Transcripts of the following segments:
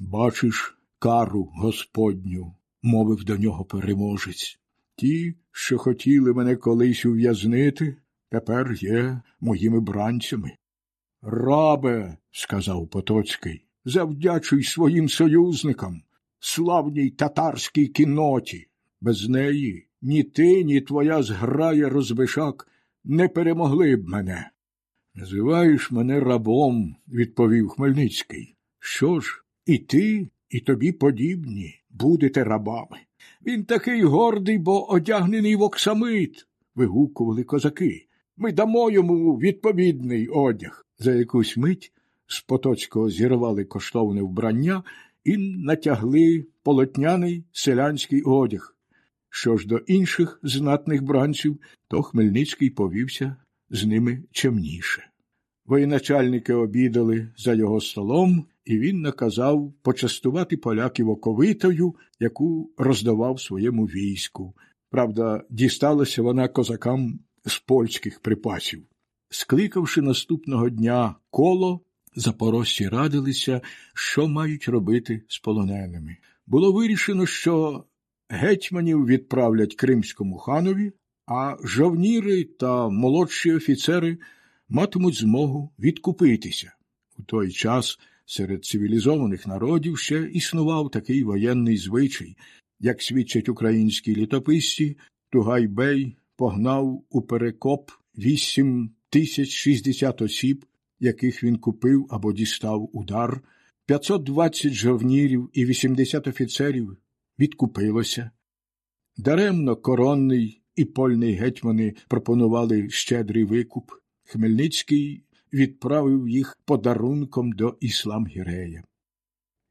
Бачиш кару Господню, мовив до нього переможець. Ті, що хотіли мене колись ув'язнити, тепер є моїми бранцями. Рабе, сказав Потоцький, завдячуй своїм союзникам, славній татарській кіноті. Без неї ні ти, ні твоя зграя розбишак не перемогли б мене. Називаєш мене рабом, відповів Хмельницький. Що ж, і ти, і тобі подібні будете рабами. Він такий гордий, бо одягнений в оксамит. вигукували козаки. Ми дамо йому відповідний одяг. За якусь мить з Потоцького зірвали коштовне вбрання і натягли полотняний селянський одяг. Що ж до інших знатних бранців, то Хмельницький повівся з ними чемніше. Воєначальники обідали за його столом, і він наказав почастувати поляків оковитою, яку роздавав своєму війську. Правда, дісталася вона козакам з польських припасів. Скликавши наступного дня коло, запорожці радилися, що мають робити з полоненими. Було вирішено, що гетьманів відправлять кримському ханові, а жовніри та молодші офіцери матимуть змогу відкупитися. У той час серед цивілізованих народів ще існував такий воєнний звичай, як свідчать українські літописці, Тугай-бей погнав у перекоп вісім тисяч шістдесят осіб, яких він купив або дістав удар, 520 жовнірів і 80 офіцерів відкупилося. Даремно коронний і польний гетьмани пропонували щедрий викуп. Хмельницький відправив їх подарунком до іслам Гірея.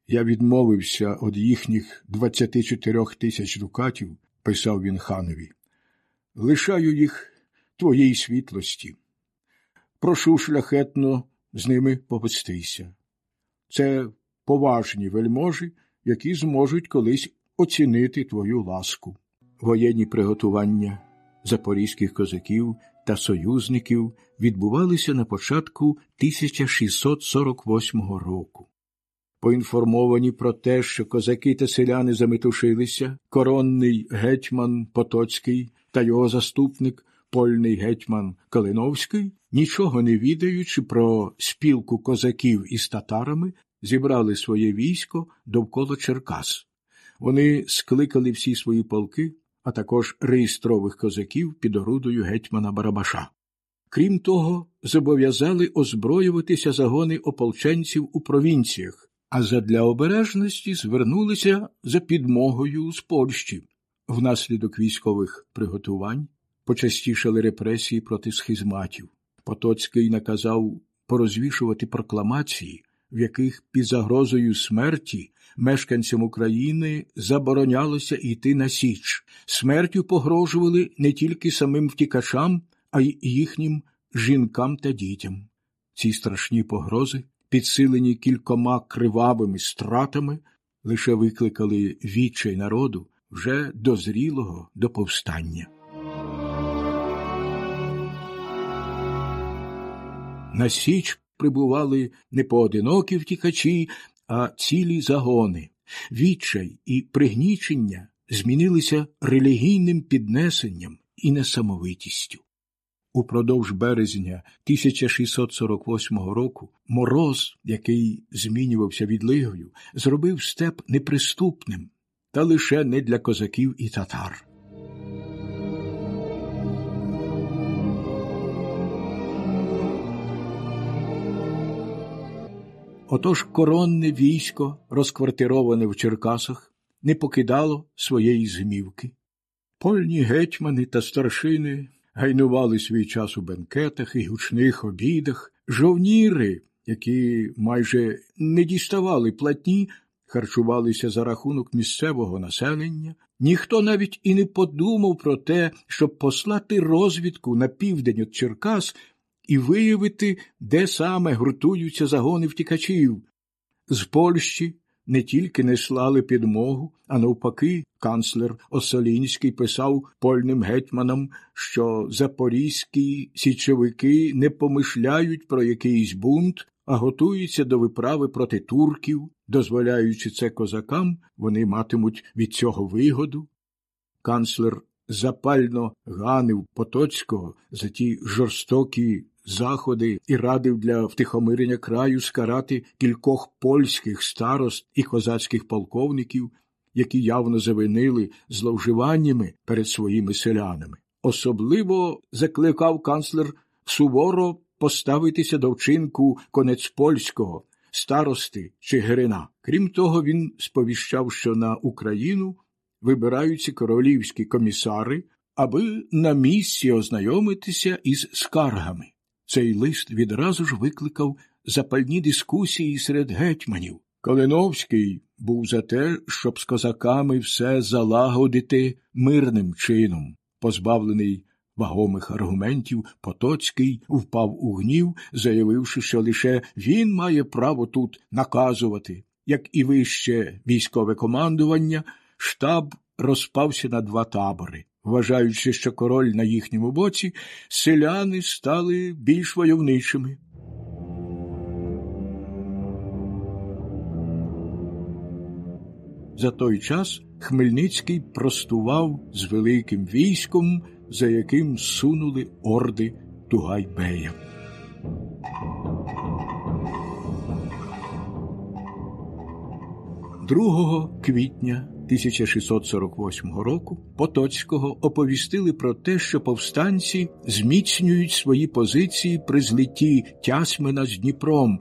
Я відмовився від їхніх 24 тисяч дукатів, писав він ханові. Лишаю їх твоїй світлості. Прошу шляхетно з ними повестися. Це поважні вельможі, які зможуть колись оцінити твою ласку. Воєнні приготування запорізьких козаків та союзників відбувалися на початку 1648 року. Поінформовані про те, що козаки та селяни заметушилися, коронний гетьман Потоцький та його заступник, польний гетьман Калиновський, нічого не відаючи про спілку козаків із татарами, зібрали своє військо довкола Черкас. Вони скликали всі свої полки, а також реєстрових козаків під орудою гетьмана Барабаша. Крім того, зобов'язали озброюватися загони ополченців у провінціях, а задля обережності звернулися за підмогою з Польщі. Внаслідок військових приготувань почастішали репресії проти схизматів. Потоцький наказав порозвішувати прокламації, в яких під загрозою смерті мешканцям України заборонялося йти на Січ. Смертю погрожували не тільки самим втікачам, а й їхнім жінкам та дітям. Ці страшні погрози, підсилені кількома кривавими стратами, лише викликали відчай народу вже дозрілого до повстання. На Січ прибували не поодинокі втікачі, а цілі загони. Відчай і пригнічення змінилися релігійним піднесенням і несамовитістю. Упродовж березня 1648 року мороз, який змінювався відлигою, зробив степ неприступним, та лише не для козаків і татар. Отож коронне військо, розквартироване в Черкасах, не покидало своєї змівки. Польні гетьмани та старшини гайнували свій час у бенкетах і гучних обідах, жовніри, які майже не діставали платні, харчувалися за рахунок місцевого населення. Ніхто навіть і не подумав про те, щоб послати розвідку на південь від Черкас і виявити, де саме гуртуються загони втікачів. З Польщі не тільки не слали підмогу, а навпаки, канцлер Осолінський писав польним гетьманам, що запорізькі січовики не помишляють про якийсь бунт, а готується до виправи проти турків, дозволяючи це козакам, вони матимуть від цього вигоду. Канцлер запально ганив Потоцького за ті жорстокі заходи і радив для втихомирення краю скарати кількох польських старост і козацьких полковників, які явно завинили зловживаннями перед своїми селянами. Особливо закликав канцлер суворо поставитися до вчинку конець польського, старости Чигирина. Крім того, він сповіщав, що на Україну вибираються королівські комісари, аби на місці ознайомитися із скаргами. Цей лист відразу ж викликав запальні дискусії серед гетьманів. Калиновський був за те, щоб з козаками все залагодити мирним чином, позбавлений вагомих аргументів, Потоцький впав у гнів, заявивши, що лише він має право тут наказувати. Як і вище військове командування, штаб розпався на два табори. Вважаючи, що король на їхньому боці, селяни стали більш войовничими. За той час Хмельницький простував з великим військом, за яким сунули орди Тугайбея. Другого квітня 1648 року Потоцького оповістили про те, що повстанці зміцнюють свої позиції при злитті Тясмина з Дніпром